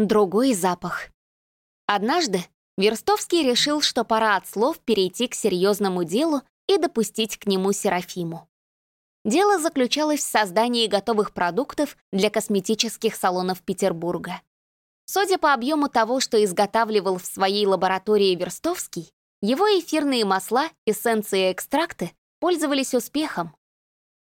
Другой запах. Однажды Верстовский решил, что пора от слов перейти к серьезному делу и допустить к нему Серафиму. Дело заключалось в создании готовых продуктов для косметических салонов Петербурга. Судя по объему того, что изготавливал в своей лаборатории Верстовский, его эфирные масла, эссенции и экстракты пользовались успехом.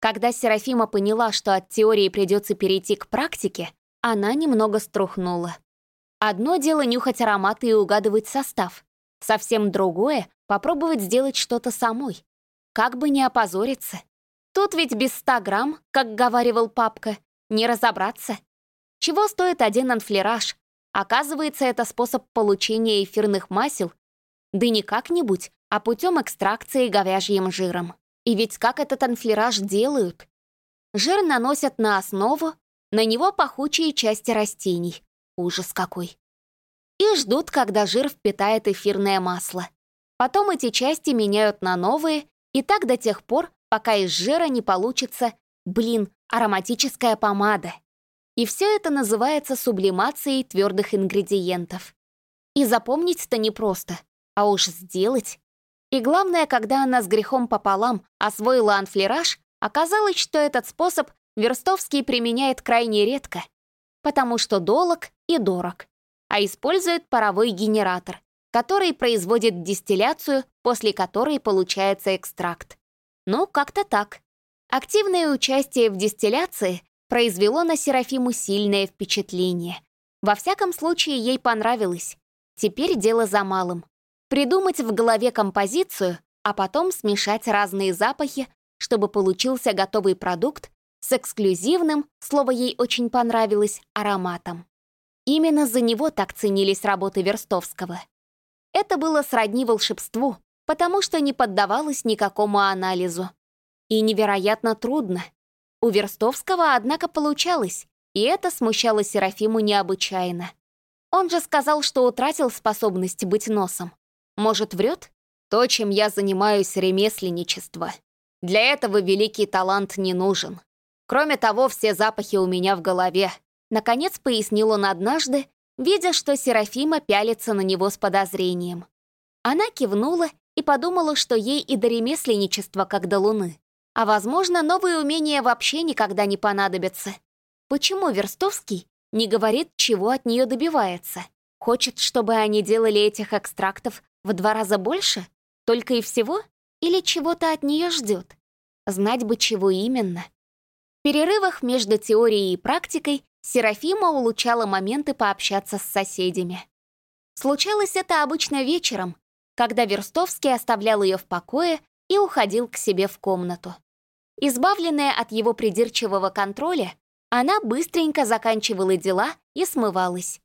Когда Серафима поняла, что от теории придется перейти к практике, она немного струхнула. Одно дело нюхать ароматы и угадывать состав, совсем другое — попробовать сделать что-то самой. Как бы не опозориться. Тут ведь без 100 грамм, как говаривал папка, не разобраться. Чего стоит один анфлераж? Оказывается, это способ получения эфирных масел, да не как-нибудь, а путем экстракции говяжьим жиром. И ведь как этот анфлераж делают? Жир наносят на основу, на него пахучие части растений. Ужас какой. И ждут, когда жир впитает эфирное масло. Потом эти части меняют на новые, и так до тех пор, пока из жира не получится, блин, ароматическая помада. И все это называется сублимацией твердых ингредиентов. И запомнить-то непросто, а уж сделать. И главное, когда она с грехом пополам освоила анфлераж, оказалось, что этот способ Верстовский применяет крайне редко, потому что долог и дорог, а использует паровой генератор, который производит дистилляцию, после которой получается экстракт. Ну, как-то так. Активное участие в дистилляции произвело на Серафиму сильное впечатление. Во всяком случае, ей понравилось. Теперь дело за малым. Придумать в голове композицию, а потом смешать разные запахи, чтобы получился готовый продукт с эксклюзивным, слово ей очень понравилось, ароматом. Именно за него так ценились работы Верстовского. Это было сродни волшебству, потому что не поддавалось никакому анализу. И невероятно трудно. У Верстовского, однако, получалось, и это смущало Серафиму необычайно. Он же сказал, что утратил способность быть носом. Может, врет? То, чем я занимаюсь, ремесленничество. Для этого великий талант не нужен. Кроме того, все запахи у меня в голове. Наконец пояснил он однажды, видя, что Серафима пялится на него с подозрением. Она кивнула и подумала, что ей и до ремесленничества, как до луны. А, возможно, новые умения вообще никогда не понадобятся. Почему Верстовский не говорит, чего от нее добивается? Хочет, чтобы они делали этих экстрактов в два раза больше? Только и всего? Или чего-то от нее ждет? Знать бы, чего именно. В перерывах между теорией и практикой Серафима улучшала моменты пообщаться с соседями. Случалось это обычно вечером, когда Верстовский оставлял ее в покое и уходил к себе в комнату. Избавленная от его придирчивого контроля, она быстренько заканчивала дела и смывалась.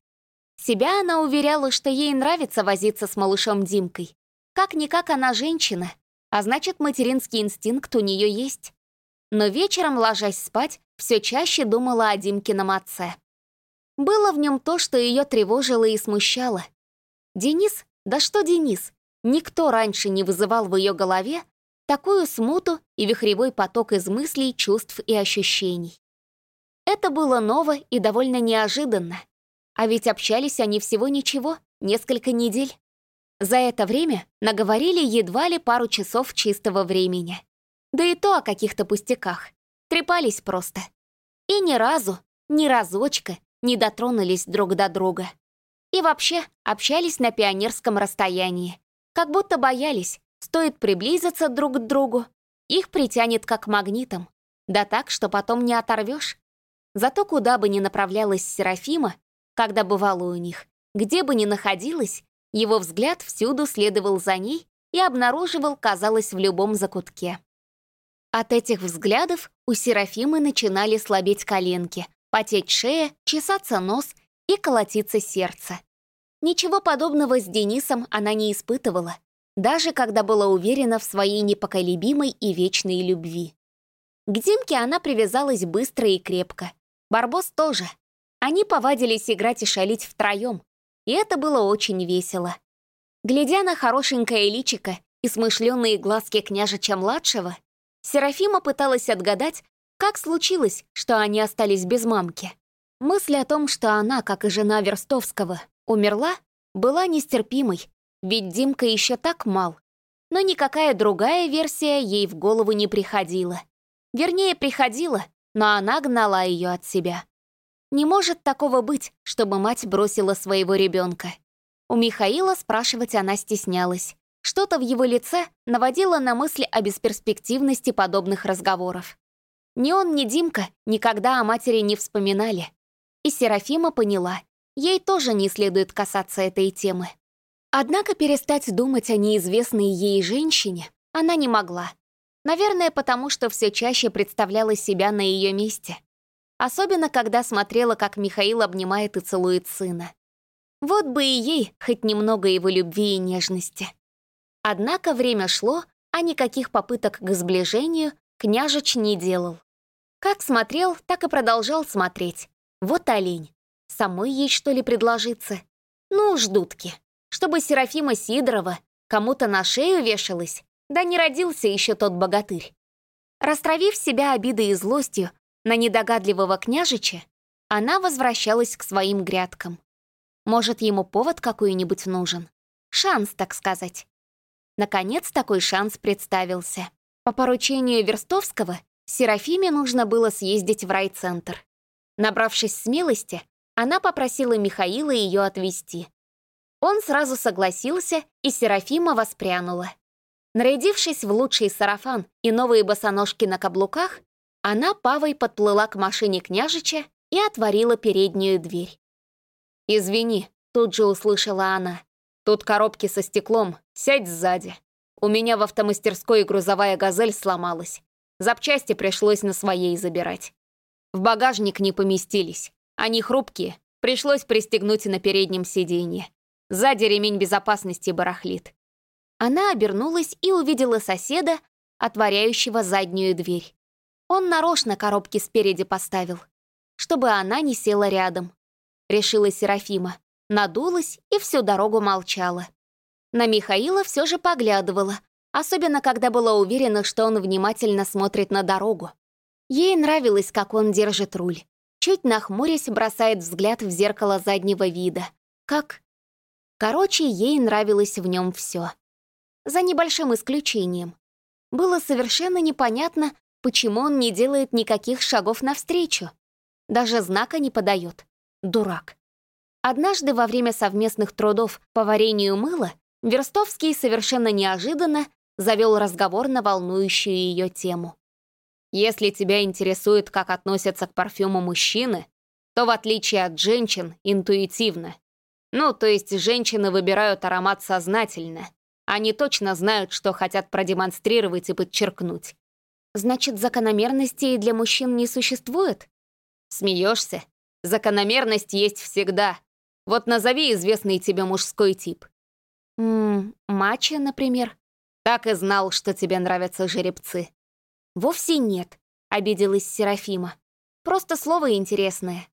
Себя она уверяла, что ей нравится возиться с малышом Димкой. Как-никак она женщина, а значит, материнский инстинкт у нее есть но вечером, ложась спать, все чаще думала о Димкином отце. Было в нем то, что ее тревожило и смущало. Денис, да что Денис, никто раньше не вызывал в ее голове такую смуту и вихревой поток из мыслей, чувств и ощущений. Это было ново и довольно неожиданно. А ведь общались они всего ничего, несколько недель. За это время наговорили едва ли пару часов чистого времени. Да и то о каких-то пустяках. Трепались просто. И ни разу, ни разочка не дотронулись друг до друга. И вообще общались на пионерском расстоянии. Как будто боялись, стоит приблизиться друг к другу, их притянет как магнитом. Да так, что потом не оторвешь. Зато куда бы ни направлялась Серафима, когда бывала у них, где бы ни находилась, его взгляд всюду следовал за ней и обнаруживал, казалось, в любом закутке. От этих взглядов у Серафимы начинали слабеть коленки, потеть шея, чесаться нос и колотиться сердце. Ничего подобного с Денисом она не испытывала, даже когда была уверена в своей непоколебимой и вечной любви. К Димке она привязалась быстро и крепко. Барбос тоже. Они повадились играть и шалить втроем, и это было очень весело. Глядя на хорошенькое личико и смышленые глазки княжича-младшего, Серафима пыталась отгадать, как случилось, что они остались без мамки. Мысль о том, что она, как и жена Верстовского, умерла, была нестерпимой, ведь Димка еще так мал. Но никакая другая версия ей в голову не приходила. Вернее, приходила, но она гнала ее от себя. Не может такого быть, чтобы мать бросила своего ребенка. У Михаила спрашивать она стеснялась. Что-то в его лице наводило на мысли о бесперспективности подобных разговоров. Ни он, ни Димка никогда о матери не вспоминали. И Серафима поняла, ей тоже не следует касаться этой темы. Однако перестать думать о неизвестной ей женщине она не могла. Наверное, потому что все чаще представляла себя на ее месте. Особенно, когда смотрела, как Михаил обнимает и целует сына. Вот бы и ей хоть немного его любви и нежности. Однако время шло, а никаких попыток к сближению княжич не делал. Как смотрел, так и продолжал смотреть. Вот олень. Самой ей, что ли, предложиться? Ну уж дудки. Чтобы Серафима Сидорова кому-то на шею вешалась, да не родился еще тот богатырь. Растравив себя обидой и злостью на недогадливого княжича, она возвращалась к своим грядкам. Может, ему повод какой-нибудь нужен? Шанс, так сказать. Наконец, такой шанс представился. По поручению Верстовского Серафиме нужно было съездить в райцентр. Набравшись смелости, она попросила Михаила ее отвезти. Он сразу согласился, и Серафима воспрянула. Нарядившись в лучший сарафан и новые босоножки на каблуках, она павой подплыла к машине княжича и отворила переднюю дверь. «Извини», — тут же услышала она. «Тут коробки со стеклом, сядь сзади. У меня в автомастерской грузовая «Газель» сломалась. Запчасти пришлось на своей забирать. В багажник не поместились. Они хрупкие, пришлось пристегнуть на переднем сиденье. Сзади ремень безопасности барахлит. Она обернулась и увидела соседа, отворяющего заднюю дверь. Он нарочно коробки спереди поставил, чтобы она не села рядом. Решила Серафима, надулась и всю дорогу молчала. На Михаила все же поглядывала, особенно когда была уверена, что он внимательно смотрит на дорогу. Ей нравилось, как он держит руль. Чуть нахмурясь, бросает взгляд в зеркало заднего вида. Как... Короче, ей нравилось в нем все. За небольшим исключением. Было совершенно непонятно, почему он не делает никаких шагов навстречу. Даже знака не подает. Дурак. Однажды во время совместных трудов по варенью мыла Верстовский совершенно неожиданно завел разговор на волнующую ее тему. Если тебя интересует, как относятся к парфюму мужчины, то в отличие от женщин, интуитивно. Ну, то есть женщины выбирают аромат сознательно. Они точно знают, что хотят продемонстрировать и подчеркнуть. Значит, закономерностей для мужчин не существует? Смеешься? Закономерность есть всегда. Вот назови известный тебе мужской тип. Ммм, матча, например. Так и знал, что тебе нравятся жеребцы». «Вовсе нет», — обиделась Серафима. «Просто слово интересное».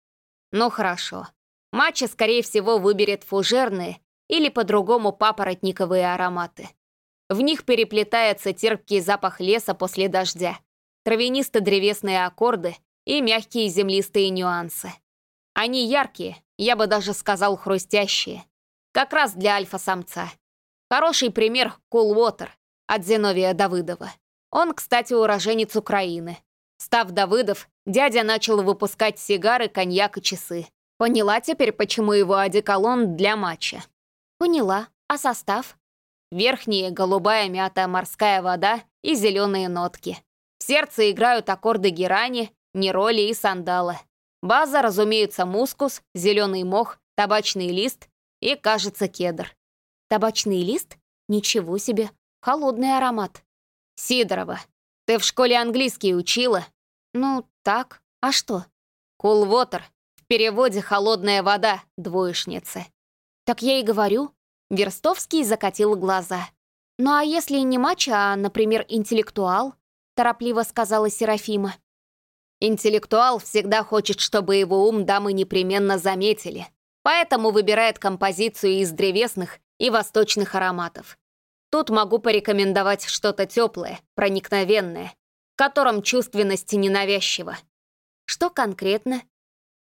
«Ну хорошо. Матча, скорее всего, выберет фужерные или по-другому папоротниковые ароматы. В них переплетается терпкий запах леса после дождя, травянисто-древесные аккорды и мягкие землистые нюансы. Они яркие, я бы даже сказал хрустящие. Как раз для альфа-самца. Хороший пример — Water от Зиновия Давыдова. Он, кстати, уроженец Украины. Став Давыдов, дядя начал выпускать сигары, коньяк и часы. Поняла теперь, почему его одеколон для матча? Поняла. А состав? Верхние — голубая мята, морская вода и зеленые нотки. В сердце играют аккорды герани, нероли и сандала. База, разумеется, мускус, зеленый мох, табачный лист и, кажется, кедр. Табачный лист? Ничего себе. Холодный аромат. Сидорова, ты в школе английский учила? Ну, так. А что? Cool water. В переводе «холодная вода», двоечница. Так я и говорю. Верстовский закатил глаза. «Ну а если не матча, а, например, интеллектуал?» торопливо сказала Серафима. «Интеллектуал всегда хочет, чтобы его ум дамы непременно заметили, поэтому выбирает композицию из древесных и восточных ароматов. Тут могу порекомендовать что-то теплое, проникновенное, в котором чувственность ненавязчива. Что конкретно?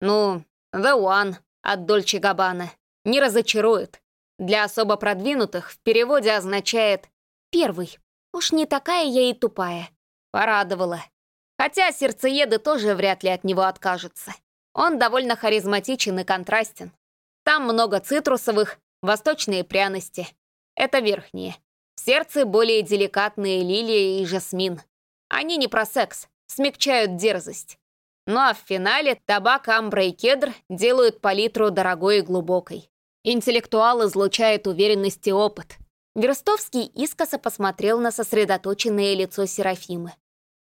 Ну, The One от Дольче Габбана. Не разочарует. Для особо продвинутых в переводе означает «первый». Уж не такая я и тупая. Порадовала. Хотя сердцееды тоже вряд ли от него откажутся. Он довольно харизматичен и контрастен. Там много цитрусовых, восточные пряности. Это верхние. В сердце более деликатные лилии и жасмин. Они не про секс, смягчают дерзость. Ну а в финале табак, амбра и кедр делают палитру дорогой и глубокой. Интеллектуал излучает уверенность и опыт. Верстовский искоса посмотрел на сосредоточенное лицо Серафимы.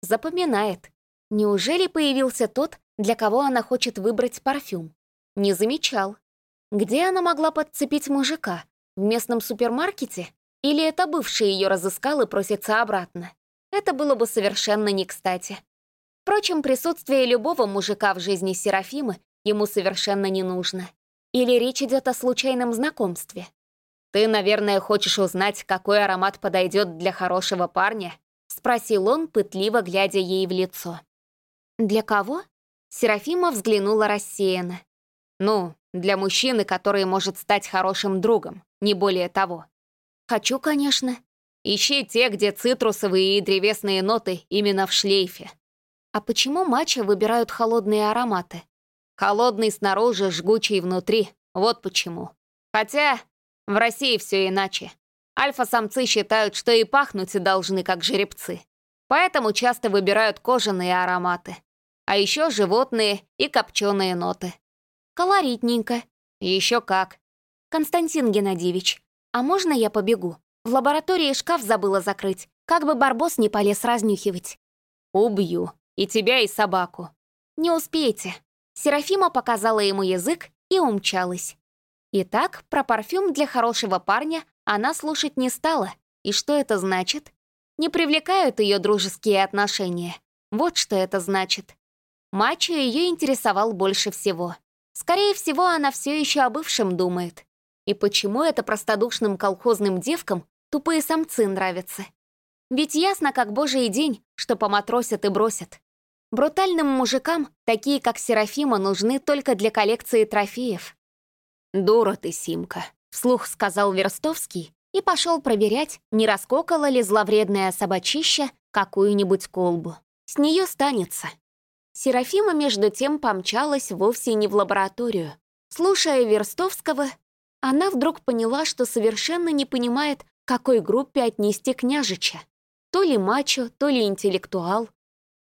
Запоминает. Неужели появился тот, для кого она хочет выбрать парфюм? Не замечал. Где она могла подцепить мужика? В местном супермаркете? Или это бывший ее разыскал и просится обратно? Это было бы совершенно не кстати. Впрочем, присутствие любого мужика в жизни Серафимы ему совершенно не нужно. Или речь идет о случайном знакомстве? «Ты, наверное, хочешь узнать, какой аромат подойдет для хорошего парня?» — спросил он, пытливо глядя ей в лицо. «Для кого?» Серафима взглянула рассеянно. «Ну, для мужчины, который может стать хорошим другом, не более того». «Хочу, конечно». «Ищи те, где цитрусовые и древесные ноты именно в шлейфе». «А почему матча выбирают холодные ароматы?» «Холодный снаружи, жгучий внутри. Вот почему. Хотя в России все иначе. Альфа-самцы считают, что и пахнуть должны, как жеребцы. Поэтому часто выбирают кожаные ароматы. А еще животные и копченые ноты. Колоритненько. Еще как. Константин Геннадьевич, а можно я побегу? В лаборатории шкаф забыла закрыть. Как бы Барбос не полез разнюхивать. Убью. И тебя, и собаку. Не успеете. Серафима показала ему язык и умчалась. Итак, про парфюм для хорошего парня она слушать не стала. И что это значит? Не привлекают ее дружеские отношения. Вот что это значит. Мачо ее интересовал больше всего. Скорее всего, она все еще о бывшем думает. И почему это простодушным колхозным девкам тупые самцы нравятся? Ведь ясно, как божий день, что поматросят и бросят. Брутальным мужикам, такие как Серафима, нужны только для коллекции трофеев. «Дура ты, Симка», — вслух сказал Верстовский и пошел проверять, не раскокала ли зловредная собачища какую-нибудь колбу. С нее станется. Серафима, между тем, помчалась вовсе не в лабораторию. Слушая Верстовского, она вдруг поняла, что совершенно не понимает, какой группе отнести княжича. То ли мачо, то ли интеллектуал.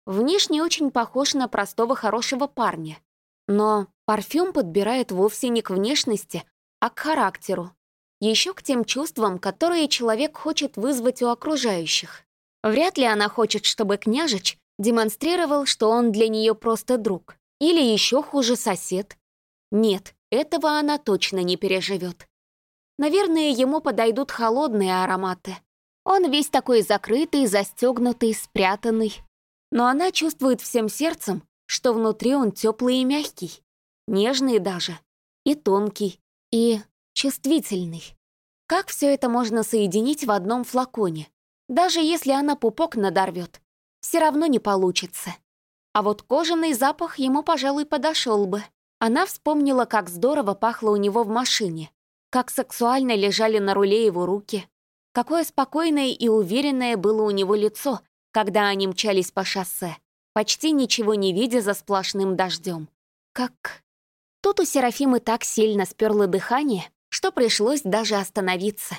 Внешне очень похож на простого хорошего парня. Но парфюм подбирает вовсе не к внешности, а к характеру. Еще к тем чувствам, которые человек хочет вызвать у окружающих. Вряд ли она хочет, чтобы княжич демонстрировал, что он для нее просто друг. Или еще хуже сосед. Нет, этого она точно не переживет. Наверное, ему подойдут холодные ароматы. Он весь такой закрытый, застегнутый, спрятанный. Но она чувствует всем сердцем, что внутри он теплый и мягкий, нежный даже, и тонкий, и чувствительный. Как все это можно соединить в одном флаконе? Даже если она пупок надорвет, все равно не получится. А вот кожаный запах ему, пожалуй, подошел бы. Она вспомнила, как здорово пахло у него в машине, как сексуально лежали на руле его руки, какое спокойное и уверенное было у него лицо, когда они мчались по шоссе, почти ничего не видя за сплошным дождем. Как... Тут у Серафимы так сильно сперло дыхание, что пришлось даже остановиться.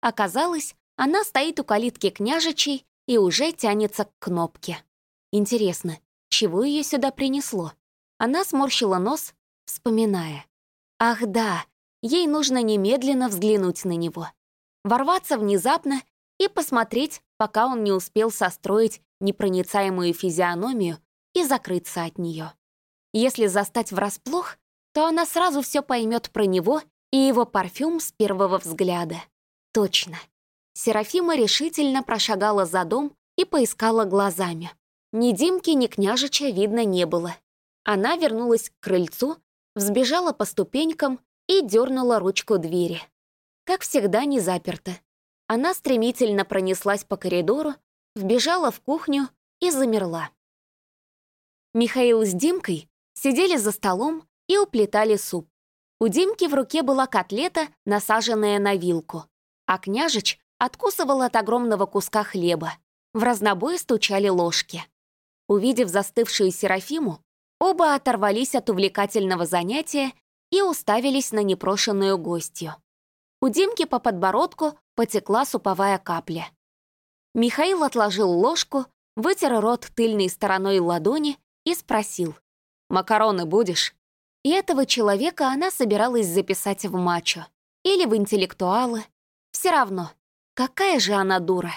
Оказалось, она стоит у калитки княжичей и уже тянется к кнопке. Интересно, чего ее сюда принесло? Она сморщила нос, вспоминая. Ах да, ей нужно немедленно взглянуть на него. Ворваться внезапно и посмотреть, пока он не успел состроить непроницаемую физиономию и закрыться от нее. Если застать врасплох, то она сразу все поймет про него и его парфюм с первого взгляда. Точно. Серафима решительно прошагала за дом и поискала глазами. Ни Димки, ни княжича видно не было. Она вернулась к крыльцу, взбежала по ступенькам и дернула ручку двери. Как всегда, не заперта. Она стремительно пронеслась по коридору, вбежала в кухню и замерла. Михаил с Димкой сидели за столом и уплетали суп. У Димки в руке была котлета, насаженная на вилку, а княжич откусывал от огромного куска хлеба. В разнобой стучали ложки. Увидев застывшую Серафиму, оба оторвались от увлекательного занятия и уставились на непрошенную гостью. У Димки по подбородку потекла суповая капля. Михаил отложил ложку, вытер рот тыльной стороной ладони и спросил. «Макароны будешь?» И этого человека она собиралась записать в мачо. Или в интеллектуалы. Все равно, какая же она дура.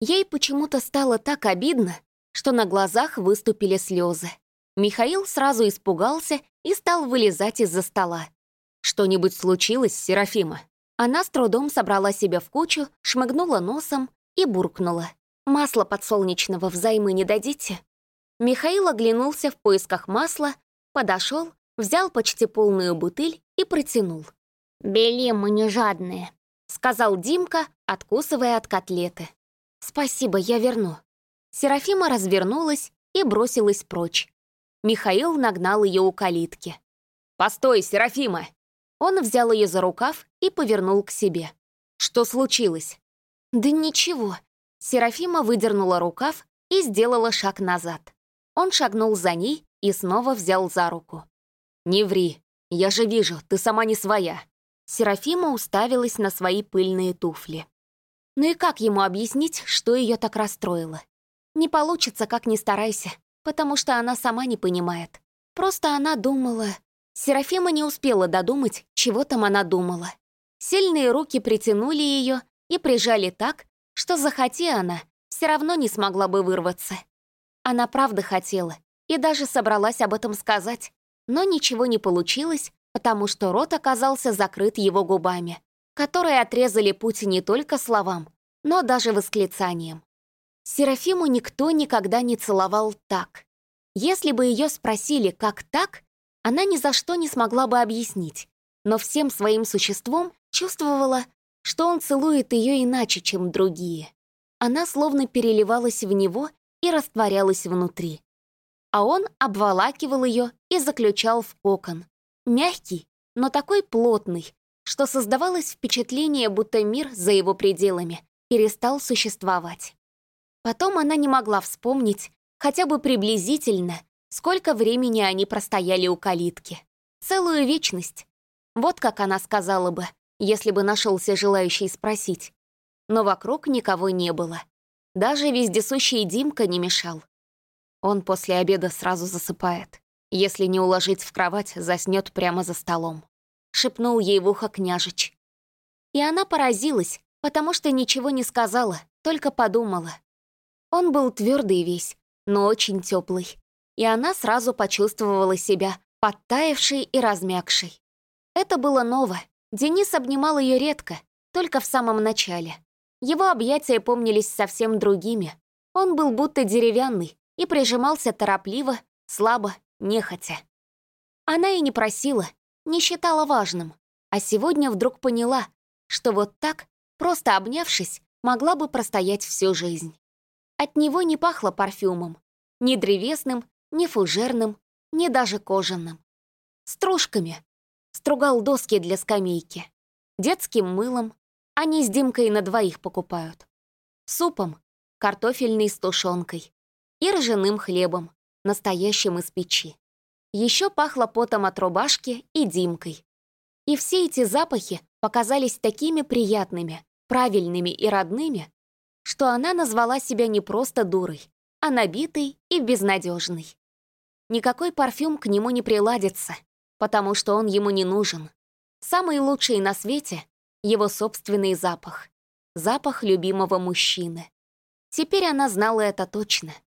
Ей почему-то стало так обидно, что на глазах выступили слезы. Михаил сразу испугался и стал вылезать из-за стола. «Что-нибудь случилось, Серафима?» Она с трудом собрала себя в кучу, шмыгнула носом и буркнула. «Масло подсолнечного взаймы не дадите?» Михаил оглянулся в поисках масла, подошел, взял почти полную бутыль и протянул. «Бели мы не жадные», — сказал Димка, откусывая от котлеты. «Спасибо, я верну». Серафима развернулась и бросилась прочь. Михаил нагнал ее у калитки. «Постой, Серафима!» Он взял ее за рукав и повернул к себе. «Что случилось?» «Да ничего». Серафима выдернула рукав и сделала шаг назад. Он шагнул за ней и снова взял за руку. «Не ври, я же вижу, ты сама не своя». Серафима уставилась на свои пыльные туфли. Ну и как ему объяснить, что ее так расстроило? Не получится, как ни старайся, потому что она сама не понимает. Просто она думала... Серафима не успела додумать, чего там она думала. Сильные руки притянули ее и прижали так, что, захоти она, все равно не смогла бы вырваться. Она правда хотела и даже собралась об этом сказать, но ничего не получилось, потому что рот оказался закрыт его губами, которые отрезали путь не только словам, но даже восклицанием. Серафиму никто никогда не целовал так. Если бы ее спросили, как так, она ни за что не смогла бы объяснить, но всем своим существом чувствовала, что он целует ее иначе, чем другие. Она словно переливалась в него и растворялась внутри а он обволакивал ее и заключал в кокон. Мягкий, но такой плотный, что создавалось впечатление, будто мир за его пределами перестал существовать. Потом она не могла вспомнить, хотя бы приблизительно, сколько времени они простояли у калитки. Целую вечность. Вот как она сказала бы, если бы нашелся желающий спросить. Но вокруг никого не было. Даже вездесущий Димка не мешал. Он после обеда сразу засыпает. Если не уложить в кровать, заснет прямо за столом. Шепнул ей в ухо княжич. И она поразилась, потому что ничего не сказала, только подумала. Он был твердый весь, но очень теплый. И она сразу почувствовала себя подтаявшей и размягшей. Это было ново. Денис обнимал ее редко, только в самом начале. Его объятия помнились совсем другими. Он был будто деревянный, и прижимался торопливо, слабо, нехотя. Она и не просила, не считала важным, а сегодня вдруг поняла, что вот так, просто обнявшись, могла бы простоять всю жизнь. От него не пахло парфюмом, ни древесным, ни фужерным, ни даже кожаным. Стружками. Стругал доски для скамейки. Детским мылом. Они с Димкой на двоих покупают. Супом. Картофельной с тушенкой и ржаным хлебом, настоящим из печи. Еще пахло потом от рубашки и димкой. И все эти запахи показались такими приятными, правильными и родными, что она назвала себя не просто дурой, а набитой и безнадежной. Никакой парфюм к нему не приладится, потому что он ему не нужен. Самый лучший на свете — его собственный запах. Запах любимого мужчины. Теперь она знала это точно —